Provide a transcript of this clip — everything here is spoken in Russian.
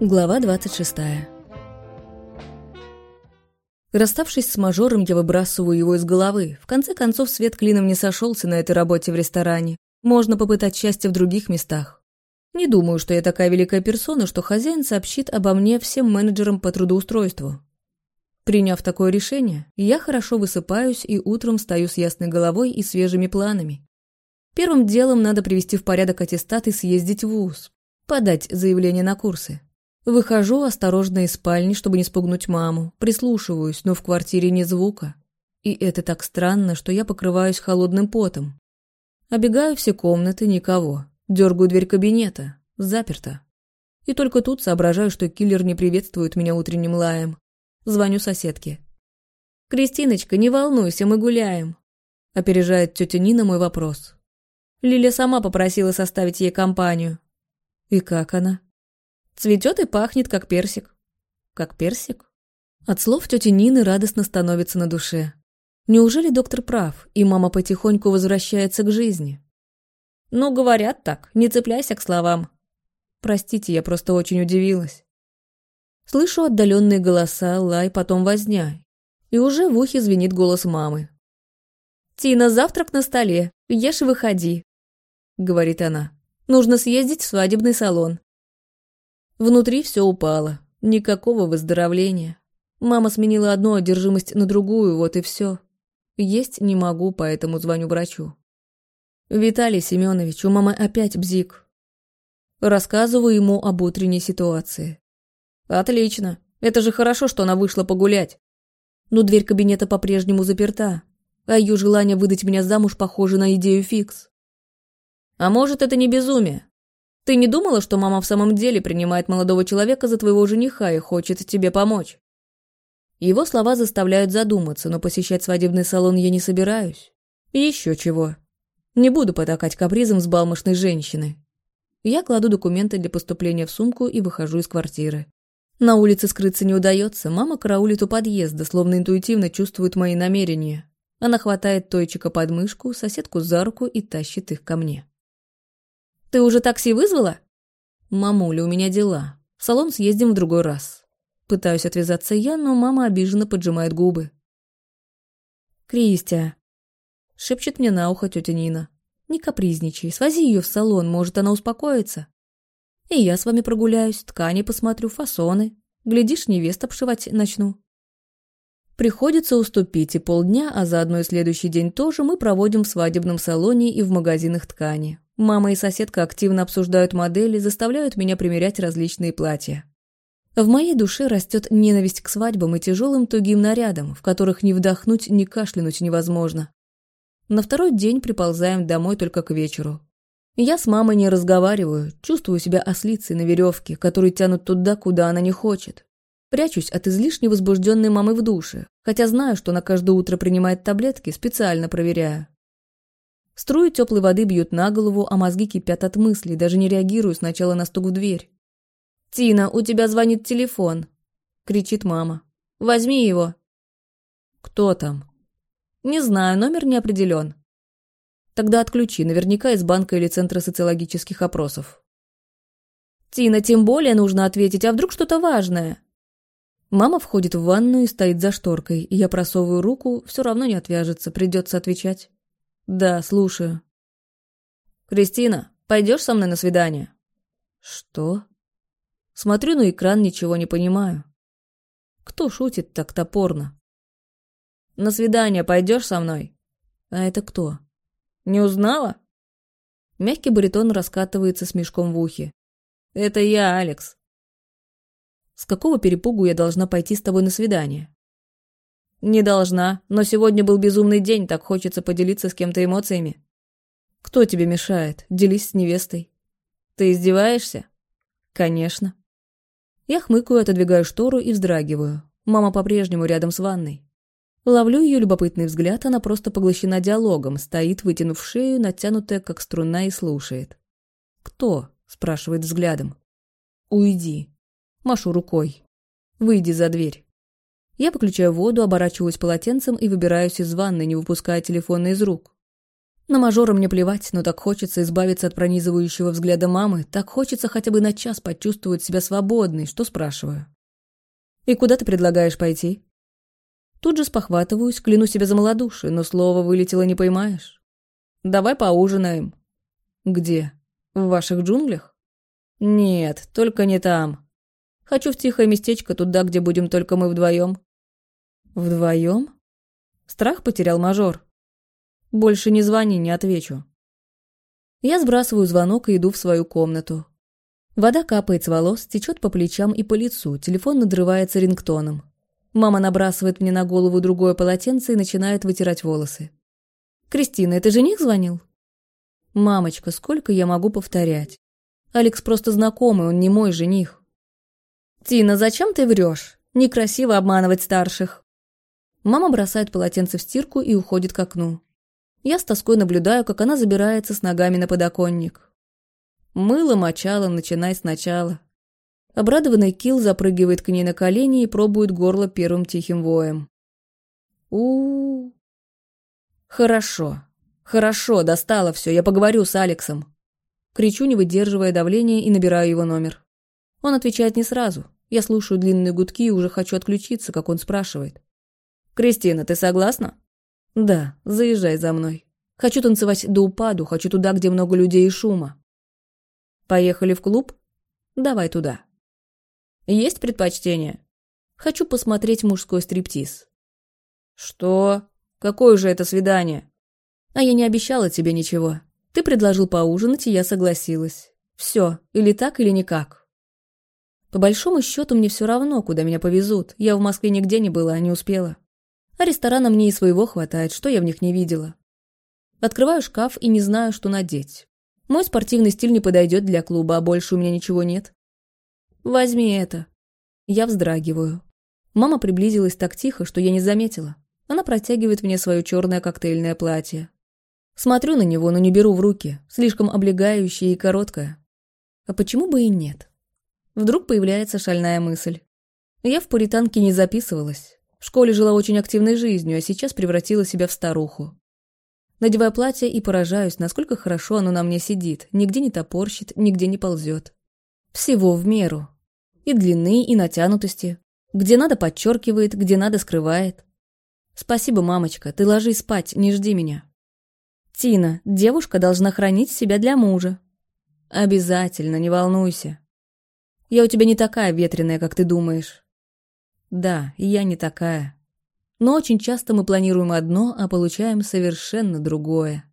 Глава 26. Расставшись с мажором, я выбрасываю его из головы. В конце концов, свет клином не сошелся на этой работе в ресторане. Можно попытать счастье в других местах. Не думаю, что я такая великая персона, что хозяин сообщит обо мне всем менеджерам по трудоустройству. Приняв такое решение, я хорошо высыпаюсь и утром стою с ясной головой и свежими планами. Первым делом надо привести в порядок аттестат и съездить в ВУЗ, подать заявление на курсы. Выхожу осторожно из спальни, чтобы не спугнуть маму. Прислушиваюсь, но в квартире ни звука. И это так странно, что я покрываюсь холодным потом. Обегаю все комнаты, никого. Дергаю дверь кабинета. Заперто. И только тут соображаю, что киллер не приветствует меня утренним лаем. Звоню соседке. «Кристиночка, не волнуйся, мы гуляем», — опережает тетя Нина мой вопрос. Лиля сама попросила составить ей компанию. «И как она?» Цветет и пахнет, как персик. Как персик? От слов тети Нины радостно становится на душе. Неужели доктор прав, и мама потихоньку возвращается к жизни? Ну, говорят так, не цепляйся к словам. Простите, я просто очень удивилась. Слышу отдаленные голоса, лай, потом возня. И уже в ухе звенит голос мамы. «Тина, завтрак на столе. Ешь и выходи», — говорит она. «Нужно съездить в свадебный салон. Внутри все упало. Никакого выздоровления. Мама сменила одну одержимость на другую, вот и все. Есть не могу, поэтому звоню врачу. Виталий Семенович, у мамы опять бзик. Рассказываю ему об утренней ситуации. Отлично. Это же хорошо, что она вышла погулять. Но дверь кабинета по-прежнему заперта, а ее желание выдать меня замуж похоже на идею фикс. А может, это не безумие? Ты не думала, что мама в самом деле принимает молодого человека за твоего жениха и хочет тебе помочь?» Его слова заставляют задуматься, но посещать свадебный салон я не собираюсь. И еще чего. Не буду потакать капризом с балмошной женщины. Я кладу документы для поступления в сумку и выхожу из квартиры. На улице скрыться не удается, мама караулит у подъезда, словно интуитивно чувствует мои намерения. Она хватает Тойчика под мышку, соседку за руку и тащит их ко мне. Ты уже такси вызвала? Мамуля, у меня дела. В салон съездим в другой раз. Пытаюсь отвязаться я, но мама обиженно поджимает губы. Кристия. Шепчет мне на ухо тетя Нина. Не капризничай, свози ее в салон, может, она успокоится. И я с вами прогуляюсь, ткани посмотрю, фасоны. Глядишь, невест обшивать начну. Приходится уступить, и полдня, а заодно и следующий день тоже мы проводим в свадебном салоне и в магазинах ткани. Мама и соседка активно обсуждают модели, заставляют меня примерять различные платья. В моей душе растет ненависть к свадьбам и тяжелым тугим нарядам, в которых ни вдохнуть, ни кашлянуть невозможно. На второй день приползаем домой только к вечеру. Я с мамой не разговариваю, чувствую себя ослицей на веревке, которую тянут туда, куда она не хочет. Прячусь от излишне возбужденной мамы в душе, хотя знаю, что она каждое утро принимает таблетки, специально проверяю. Струи теплой воды бьют на голову, а мозги кипят от мыслей, даже не реагирую сначала на стук в дверь. «Тина, у тебя звонит телефон!» — кричит мама. «Возьми его!» «Кто там?» «Не знаю, номер не определен». «Тогда отключи, наверняка из банка или центра социологических опросов». «Тина, тем более нужно ответить, а вдруг что-то важное?» Мама входит в ванную и стоит за шторкой, и я просовываю руку, все равно не отвяжется, придется отвечать. «Да, слушаю». «Кристина, пойдешь со мной на свидание?» «Что?» Смотрю на экран, ничего не понимаю. Кто шутит так топорно? «На свидание пойдешь со мной?» «А это кто?» «Не узнала?» Мягкий баритон раскатывается с мешком в ухе. «Это я, Алекс». «С какого перепугу я должна пойти с тобой на свидание?» «Не должна, но сегодня был безумный день, так хочется поделиться с кем-то эмоциями». «Кто тебе мешает? Делись с невестой». «Ты издеваешься?» «Конечно». Я хмыкаю, отодвигаю штору и вздрагиваю. Мама по-прежнему рядом с ванной. Ловлю ее любопытный взгляд, она просто поглощена диалогом, стоит, вытянув шею, натянутая, как струна, и слушает. «Кто?» – спрашивает взглядом. «Уйди». Машу рукой. «Выйди за дверь». Я выключаю воду, оборачиваюсь полотенцем и выбираюсь из ванны, не выпуская телефона из рук. На мажора мне плевать, но так хочется избавиться от пронизывающего взгляда мамы, так хочется хотя бы на час почувствовать себя свободной, что спрашиваю. «И куда ты предлагаешь пойти?» Тут же спохватываюсь, кляну себя за малодушие, но слово вылетело не поймаешь. «Давай поужинаем». «Где? В ваших джунглях?» «Нет, только не там. Хочу в тихое местечко, туда, где будем только мы вдвоем». «Вдвоем?» Страх потерял мажор. Больше не звони, не отвечу. Я сбрасываю звонок и иду в свою комнату. Вода капает с волос, течет по плечам и по лицу, телефон надрывается рингтоном. Мама набрасывает мне на голову другое полотенце и начинает вытирать волосы. «Кристина, это жених звонил?» «Мамочка, сколько я могу повторять? Алекс просто знакомый, он не мой жених». «Тина, зачем ты врешь? Некрасиво обманывать старших». Мама бросает полотенце в стирку и уходит к окну. Я с тоской наблюдаю, как она забирается с ногами на подоконник. Мыло мочало, начинай сначала. Обрадованный Килл запрыгивает к ней на колени и пробует горло первым тихим воем. у, -у, -у. Хорошо. Хорошо, достало все, я поговорю с Алексом. Кричу, не выдерживая давления, и набираю его номер. Он отвечает не сразу. Я слушаю длинные гудки и уже хочу отключиться, как он спрашивает. «Кристина, ты согласна?» «Да, заезжай за мной. Хочу танцевать до упаду, хочу туда, где много людей и шума». «Поехали в клуб?» «Давай туда». «Есть предпочтение?» «Хочу посмотреть мужской стриптиз». «Что? Какое же это свидание?» «А я не обещала тебе ничего. Ты предложил поужинать, и я согласилась. Все, или так, или никак». По большому счету мне все равно, куда меня повезут. Я в Москве нигде не была, не успела. А ресторана мне и своего хватает, что я в них не видела. Открываю шкаф и не знаю, что надеть. Мой спортивный стиль не подойдет для клуба, а больше у меня ничего нет. Возьми это. Я вздрагиваю. Мама приблизилась так тихо, что я не заметила. Она протягивает мне свое черное коктейльное платье. Смотрю на него, но не беру в руки, слишком облегающее и короткое. А почему бы и нет? Вдруг появляется шальная мысль. Я в пуританке не записывалась. В школе жила очень активной жизнью, а сейчас превратила себя в старуху. Надеваю платье и поражаюсь, насколько хорошо оно на мне сидит, нигде не топорщит, нигде не ползет. Всего в меру. И длины, и натянутости. Где надо подчеркивает, где надо скрывает. Спасибо, мамочка, ты ложись спать, не жди меня. Тина, девушка должна хранить себя для мужа. Обязательно, не волнуйся. Я у тебя не такая ветреная, как ты думаешь. Да, я не такая. Но очень часто мы планируем одно, а получаем совершенно другое.